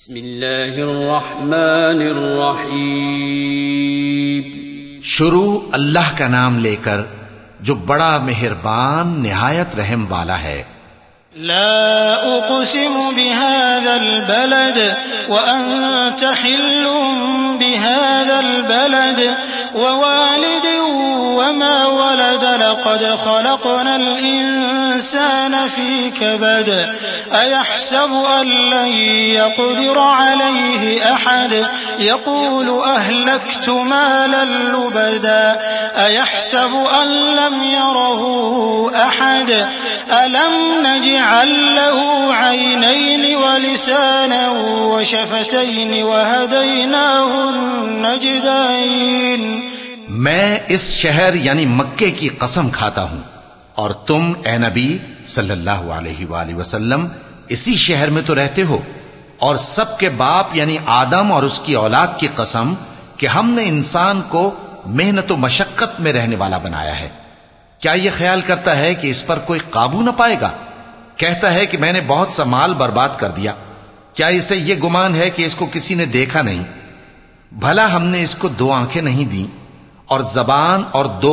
بسم الله الرحمن الرحيم شروع اللہ کا نام لے کر جو بڑا مہربان نہایت رحم والا ہے۔ لا أقسم بهذا البلد وأنت حل بهذا البلد ووالد ولد لقد خلقنا الإنسان في كبد أيحسب أن لن يقدر عليه أحد؟ يقول أهلكت مالا لبدا أيحسب أن لم يره أحد؟ ألم نجعل له عينين ولسانا وشفتين وهديناه النجدين؟ میں اس شہر یعنی مکے کی قسم کھاتا ہوں۔ اور تم اے نبی صلی اللہ علیہ وآلہ وسلم، اسی شہر میں تو رہتے ہو۔ اور سب کے باپ یعنی آدم اور اس کی اولاد کی قسم کہ ہم نے انسان کو محنت و مشقت میں رہنے والا بنایا ہے۔ کیا یہ خیال کرتا ہے کہ اس پر کوئی قابو نہ پائے گا؟ کہتا ہے کہ میں نے بہت سا مال برباد کر دیا۔ کیا اسے یہ گمان ہے کہ اس کو کسی نے دیکھا نہیں؟ بھلا ہم نے اس کو دو آنکھیں نہیں دی اور زبان اور دو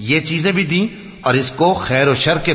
یہ چیزیں بھی دیں اور اس کو خیر و شر کے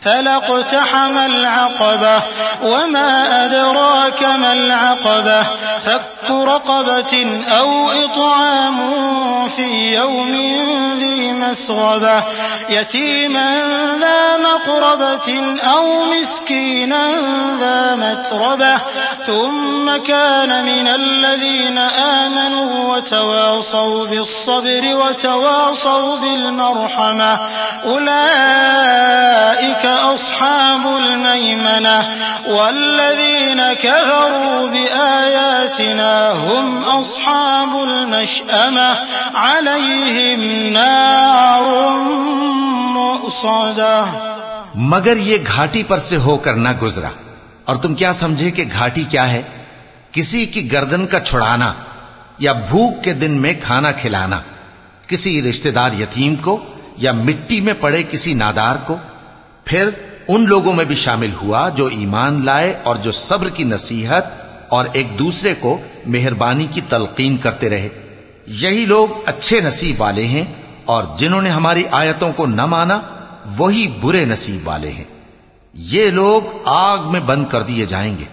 فلاقتحم العقبة وما أدراك ما العقبة فك رقبة أو إطعام في يوم ذي مسغبة يتيما ذا مقربة أو مسكينا ذا متربة ثم كان من الذين آمنوا وتواصوا بالصبر وتواصوا بالمرحمة. أولئك أصحاب الميمنة. والذين كفروا بآياتنا هم أصحاب المشأمة. عليهم نار مؤصدة. مگر یہ گھاٹی پر سے ہو کر نہ گزرا. اور تم کیا سمجھے کہ گھاٹی کیا ہے؟ کسی کی گردن کا چھڑانا. یا بھوک کے دن میں کھانا کھلانا، کسی رشتہ دار یتیم کو یا مٹی میں پڑے کسی نادار کو، پھر ان لوگوں میں بھی شامل ہوا جو ایمان لائے اور جو صبر کی نصیحت اور ایک دوسرے کو مہربانی کی تلقین کرتے رہے۔ یہی لوگ اچھے نصیب والے ہیں اور جنہوں نے ہماری آیتوں کو نہ مانا، وہی برے نصیب والے ہیں۔ یہ لوگ آگ میں بند کر دیے جائیں گے۔